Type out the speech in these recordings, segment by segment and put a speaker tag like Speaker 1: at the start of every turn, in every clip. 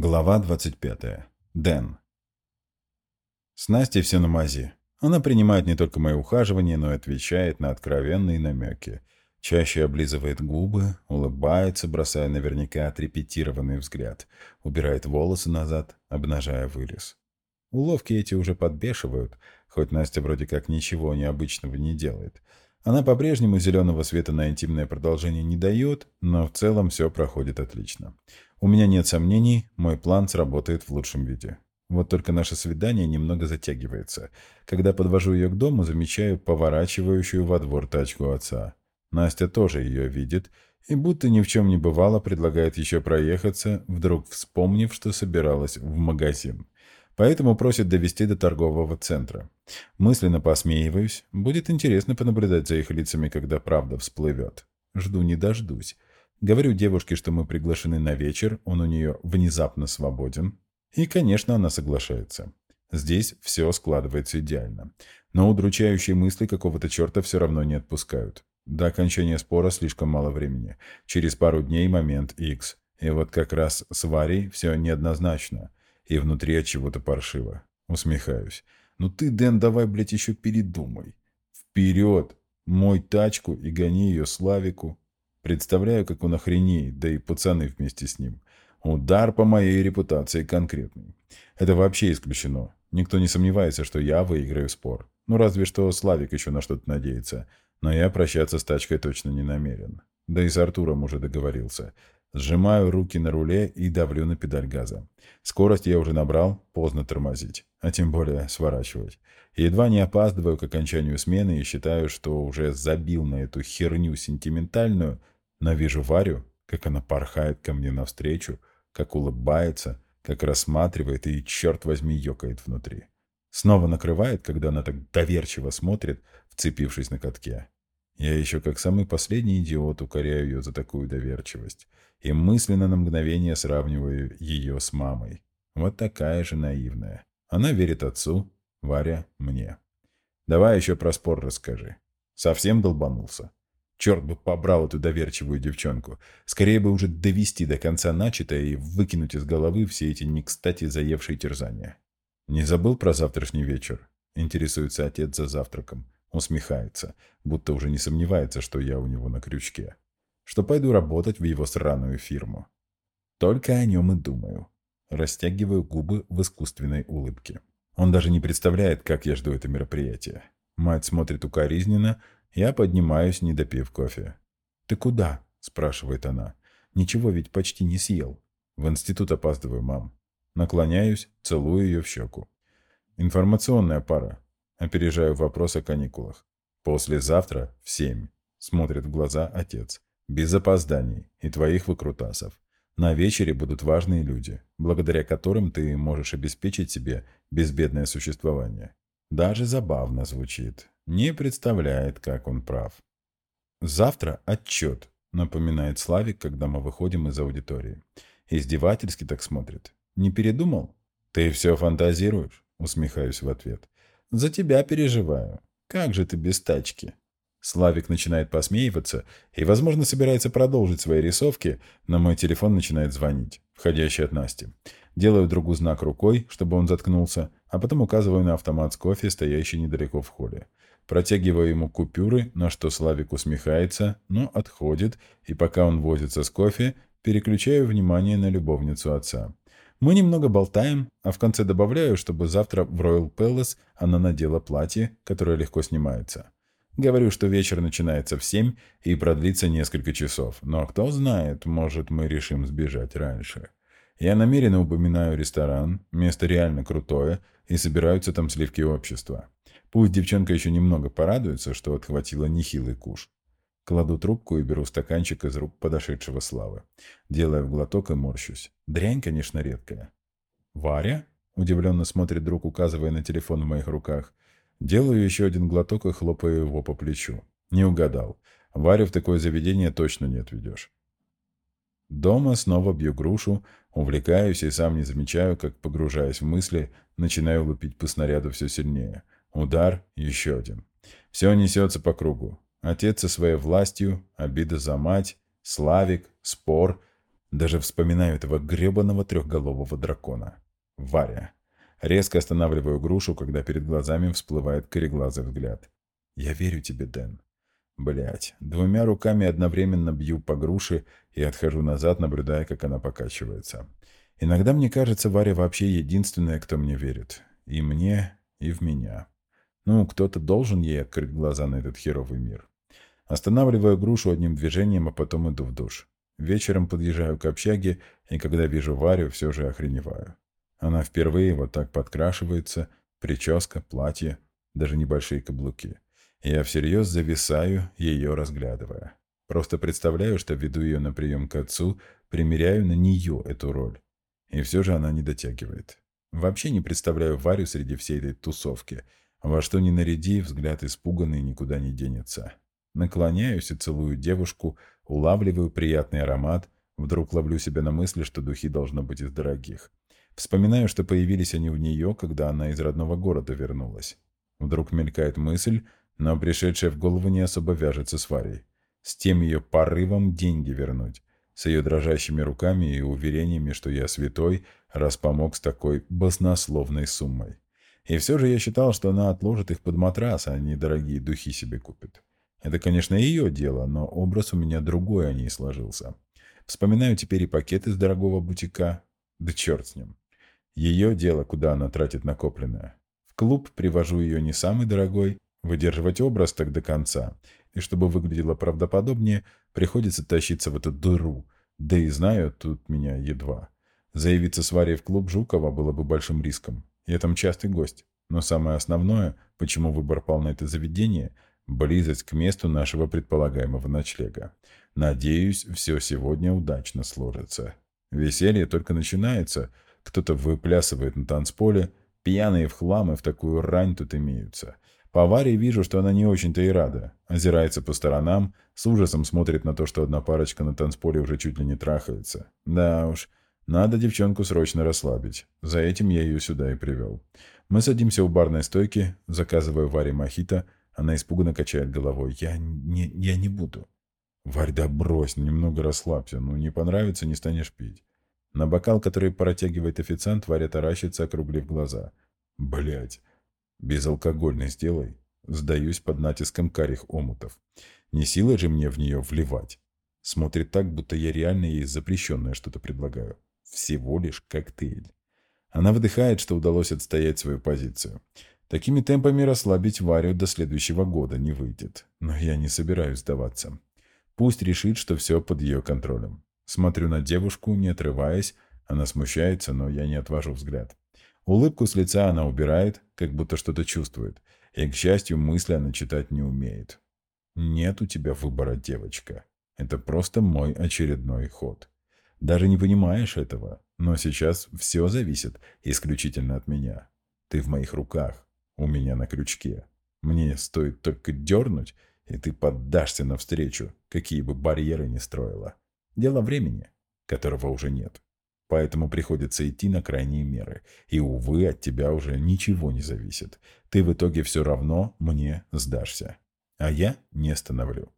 Speaker 1: Глава 25. Дэн. С Настей все на мази. Она принимает не только мои ухаживания, но и отвечает на откровенные намеки. Чаще облизывает губы, улыбается, бросая наверняка отрепетированный взгляд. Убирает волосы назад, обнажая вырез. Уловки эти уже подбешивают, хоть Настя вроде как ничего необычного не делает. Она по-прежнему зеленого света на интимное продолжение не дает, но в целом все проходит отлично. У меня нет сомнений, мой план сработает в лучшем виде. Вот только наше свидание немного затягивается. Когда подвожу ее к дому, замечаю поворачивающую во двор тачку отца. Настя тоже ее видит и, будто ни в чем не бывало, предлагает еще проехаться, вдруг вспомнив, что собиралась в магазин. Поэтому просит довести до торгового центра. Мысленно посмеиваюсь. Будет интересно понаблюдать за их лицами, когда правда всплывет. Жду не дождусь. Говорю девушке, что мы приглашены на вечер, он у нее внезапно свободен. И, конечно, она соглашается. Здесь все складывается идеально. Но удручающие мысли какого-то черта все равно не отпускают. До окончания спора слишком мало времени. Через пару дней момент X. И вот как раз с Варей все неоднозначно и внутри от чего-то паршиво. Усмехаюсь. «Ну ты, Дэн, давай, блядь, еще передумай. Вперед! Мой тачку и гони ее Славику». Представляю, как он охренеет, да и пацаны вместе с ним. Удар по моей репутации конкретный. Это вообще исключено. Никто не сомневается, что я выиграю спор. Ну, разве что Славик еще на что-то надеется. Но я прощаться с тачкой точно не намерен. Да и с Артуром уже договорился. Сжимаю руки на руле и давлю на педаль газа. Скорость я уже набрал, поздно тормозить, а тем более сворачивать. Едва не опаздываю к окончанию смены и считаю, что уже забил на эту херню сентиментальную, но вижу Варю, как она порхает ко мне навстречу, как улыбается, как рассматривает и, черт возьми, ёкает внутри. Снова накрывает, когда она так доверчиво смотрит, вцепившись на катке. Я еще как самый последний идиот укоряю ее за такую доверчивость и мысленно на мгновение сравниваю ее с мамой. Вот такая же наивная. Она верит отцу, Варя мне. Давай еще про спор расскажи. Совсем долбанулся? Черт бы побрал эту доверчивую девчонку. Скорее бы уже довести до конца начатое и выкинуть из головы все эти не кстати заевшие терзания. Не забыл про завтрашний вечер? Интересуется отец за завтраком. Усмехается, будто уже не сомневается, что я у него на крючке что пойду работать в его сраную фирму. Только о нем и думаю. Растягиваю губы в искусственной улыбке. Он даже не представляет, как я жду это мероприятие. Мать смотрит укоризненно, я поднимаюсь, не допив кофе. «Ты куда?» – спрашивает она. «Ничего ведь почти не съел. В институт опаздываю, мам». Наклоняюсь, целую ее в щеку. «Информационная пара». Опережаю вопрос о каникулах. «Послезавтра в семь», – смотрит в глаза отец. Без опозданий и твоих выкрутасов. На вечере будут важные люди, благодаря которым ты можешь обеспечить себе безбедное существование. Даже забавно звучит. Не представляет, как он прав. «Завтра отчет», — напоминает Славик, когда мы выходим из аудитории. Издевательски так смотрит. «Не передумал?» «Ты все фантазируешь?» — усмехаюсь в ответ. «За тебя переживаю. Как же ты без тачки?» Славик начинает посмеиваться и, возможно, собирается продолжить свои рисовки, но мой телефон начинает звонить, входящий от Насти. Делаю другу знак рукой, чтобы он заткнулся, а потом указываю на автомат с кофе, стоящий недалеко в холле. Протягиваю ему купюры, на что Славик усмехается, но отходит, и пока он возится с кофе, переключаю внимание на любовницу отца. Мы немного болтаем, а в конце добавляю, чтобы завтра в Royal Palace она надела платье, которое легко снимается. Говорю, что вечер начинается в семь и продлится несколько часов, но кто знает, может мы решим сбежать раньше. Я намеренно упоминаю ресторан, место реально крутое, и собираются там сливки общества. Пусть девчонка еще немного порадуется, что отхватила нехилый куш. Кладу трубку и беру стаканчик из рук подошедшего Славы. Делаю глоток и морщусь. Дрянь, конечно, редкая. «Варя?» – удивленно смотрит друг, указывая на телефон в моих руках – Делаю еще один глоток и хлопаю его по плечу. Не угадал. Варю в такое заведение точно не отведешь. Дома снова бью грушу, увлекаюсь и сам не замечаю, как, погружаясь в мысли, начинаю лупить по снаряду все сильнее. Удар, еще один. Все несется по кругу. Отец со своей властью, обида за мать, Славик, спор. Даже вспоминаю этого гребаного трехголового дракона. Варя. Резко останавливаю грушу, когда перед глазами всплывает кореглазый взгляд. «Я верю тебе, Дэн». Блять, двумя руками одновременно бью по груше и отхожу назад, наблюдая, как она покачивается. Иногда мне кажется, Варя вообще единственная, кто мне верит. И мне, и в меня. Ну, кто-то должен ей открыть глаза на этот херовый мир. Останавливаю грушу одним движением, а потом иду в душ. Вечером подъезжаю к общаге, и когда вижу Варю, все же охреневаю. Она впервые вот так подкрашивается, прическа, платье, даже небольшие каблуки. Я всерьез зависаю, ее разглядывая. Просто представляю, что веду ее на прием к отцу, примеряю на нее эту роль. И все же она не дотягивает. Вообще не представляю Варю среди всей этой тусовки. Во что ни наряди, взгляд испуганный никуда не денется. Наклоняюсь и целую девушку, улавливаю приятный аромат, вдруг ловлю себя на мысли, что духи должно быть из дорогих. Вспоминаю, что появились они у нее, когда она из родного города вернулась. Вдруг мелькает мысль, но пришедшая в голову не особо вяжется с Варей. С тем ее порывом деньги вернуть. С ее дрожащими руками и уверениями, что я святой, раз помог с такой баснословной суммой. И все же я считал, что она отложит их под матрас, а не дорогие духи себе купит. Это, конечно, ее дело, но образ у меня другой о ней сложился. Вспоминаю теперь и пакет из дорогого бутика. Да черт с ним. Ее дело, куда она тратит накопленное. В клуб привожу ее не самый дорогой, выдерживать образ так до конца. И чтобы выглядело правдоподобнее, приходится тащиться в эту дыру. Да и знаю, тут меня едва. Заявиться с Варей в клуб Жукова было бы большим риском. Я там частый гость. Но самое основное, почему выбор пал на это заведение – Близость к месту нашего предполагаемого ночлега. Надеюсь, все сегодня удачно сложится. Веселье только начинается. Кто-то выплясывает на танцполе. Пьяные в хлам и в такую рань тут имеются. По Варе вижу, что она не очень-то и рада. Озирается по сторонам, с ужасом смотрит на то, что одна парочка на танцполе уже чуть ли не трахается. Да уж, надо девчонку срочно расслабить. За этим я ее сюда и привел. Мы садимся у барной стойки, заказываю Варе мохито – она испуганно качает головой. «Я не, я не буду». «Варь, да брось, немного расслабься. Ну, не понравится, не станешь пить». На бокал, который протягивает официант, Варя таращится, округлив глаза. Блять, безалкогольный сделай. Сдаюсь под натиском карих омутов. Не сила же мне в нее вливать. Смотрит так, будто я реально ей запрещенное что-то предлагаю. Всего лишь коктейль. Она выдыхает, что удалось отстоять свою позицию. Такими темпами расслабить Варю до следующего года не выйдет. Но я не собираюсь сдаваться. Пусть решит, что все под ее контролем. Смотрю на девушку, не отрываясь. Она смущается, но я не отвожу взгляд. Улыбку с лица она убирает, как будто что-то чувствует. И, к счастью, мысли она читать не умеет. Нет у тебя выбора, девочка. Это просто мой очередной ход. Даже не понимаешь этого, но сейчас все зависит исключительно от меня. Ты в моих руках у меня на крючке. Мне стоит только дернуть, и ты поддашься навстречу, какие бы барьеры ни строила. Дело времени, которого уже нет. Поэтому приходится идти на крайние меры. И, увы, от тебя уже ничего не зависит. Ты в итоге все равно мне сдашься. А я не остановлю.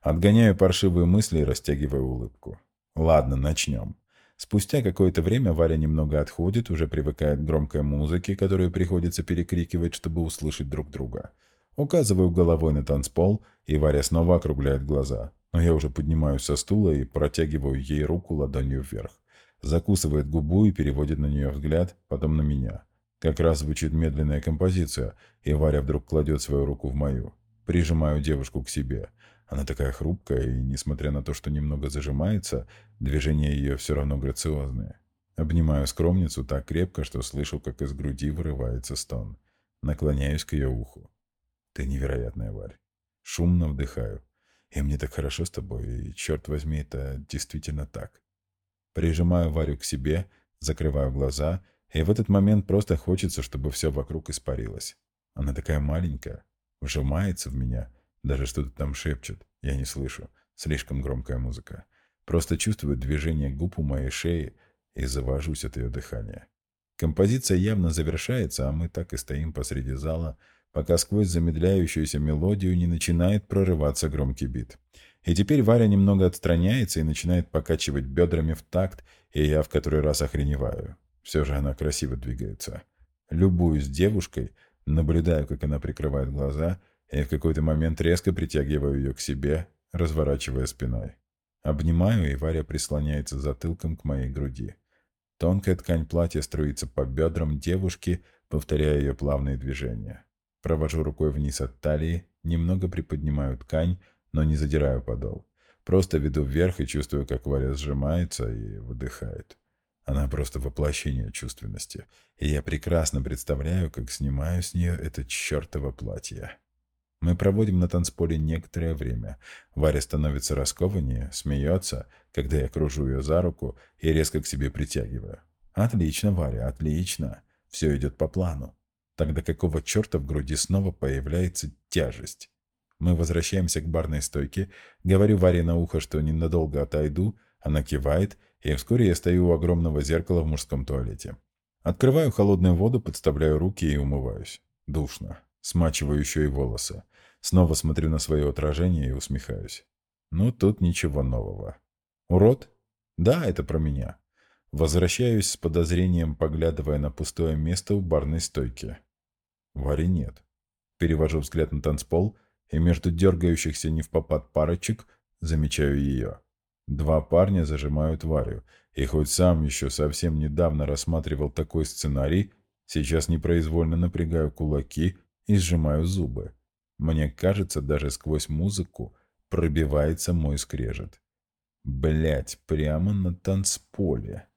Speaker 1: Отгоняю паршивые мысли и растягиваю улыбку. Ладно, начнем. Спустя какое-то время Варя немного отходит, уже привыкает к громкой музыке, которую приходится перекрикивать, чтобы услышать друг друга. Указываю головой на танцпол, и Варя снова округляет глаза. Но я уже поднимаюсь со стула и протягиваю ей руку ладонью вверх. Закусывает губу и переводит на нее взгляд, потом на меня. Как раз звучит медленная композиция, и Варя вдруг кладет свою руку в мою. Прижимаю девушку к себе. Она такая хрупкая, и, несмотря на то, что немного зажимается, движения ее все равно грациозные. Обнимаю скромницу так крепко, что слышу, как из груди вырывается стон. Наклоняюсь к ее уху. Ты невероятная, Варь. Шумно вдыхаю. И мне так хорошо с тобой, и, черт возьми, это действительно так. Прижимаю Варю к себе, закрываю глаза, и в этот момент просто хочется, чтобы все вокруг испарилось. Она такая маленькая, вжимается в меня — даже что-то там шепчет. Я не слышу. Слишком громкая музыка. Просто чувствую движение губ у моей шеи и завожусь от ее дыхания. Композиция явно завершается, а мы так и стоим посреди зала, пока сквозь замедляющуюся мелодию не начинает прорываться громкий бит. И теперь Варя немного отстраняется и начинает покачивать бедрами в такт, и я в который раз охреневаю. Все же она красиво двигается. Любуюсь девушкой, наблюдаю, как она прикрывает глаза, и в какой-то момент резко притягиваю ее к себе, разворачивая спиной. Обнимаю, и Варя прислоняется затылком к моей груди. Тонкая ткань платья струится по бедрам девушки, повторяя ее плавные движения. Провожу рукой вниз от талии, немного приподнимаю ткань, но не задираю подол. Просто веду вверх и чувствую, как Варя сжимается и выдыхает. Она просто воплощение чувственности, и я прекрасно представляю, как снимаю с нее это чертово платье. Мы проводим на танцполе некоторое время. Варя становится раскованнее, смеется, когда я кружу ее за руку и резко к себе притягиваю. «Отлично, Варя, отлично. Все идет по плану. Тогда какого черта в груди снова появляется тяжесть?» Мы возвращаемся к барной стойке. Говорю Варе на ухо, что ненадолго отойду. Она кивает, и вскоре я стою у огромного зеркала в мужском туалете. Открываю холодную воду, подставляю руки и умываюсь. Душно. Смачиваю еще и волосы. Снова смотрю на свое отражение и усмехаюсь. Ну, тут ничего нового. Урод? Да, это про меня. Возвращаюсь с подозрением, поглядывая на пустое место у барной стойки. Вари нет. Перевожу взгляд на танцпол, и между дергающихся не в попад парочек замечаю ее. Два парня зажимают Варю, и хоть сам еще совсем недавно рассматривал такой сценарий, сейчас непроизвольно напрягаю кулаки и сжимаю зубы. Мне кажется, даже сквозь музыку пробивается мой скрежет. Блять, прямо на танцполе.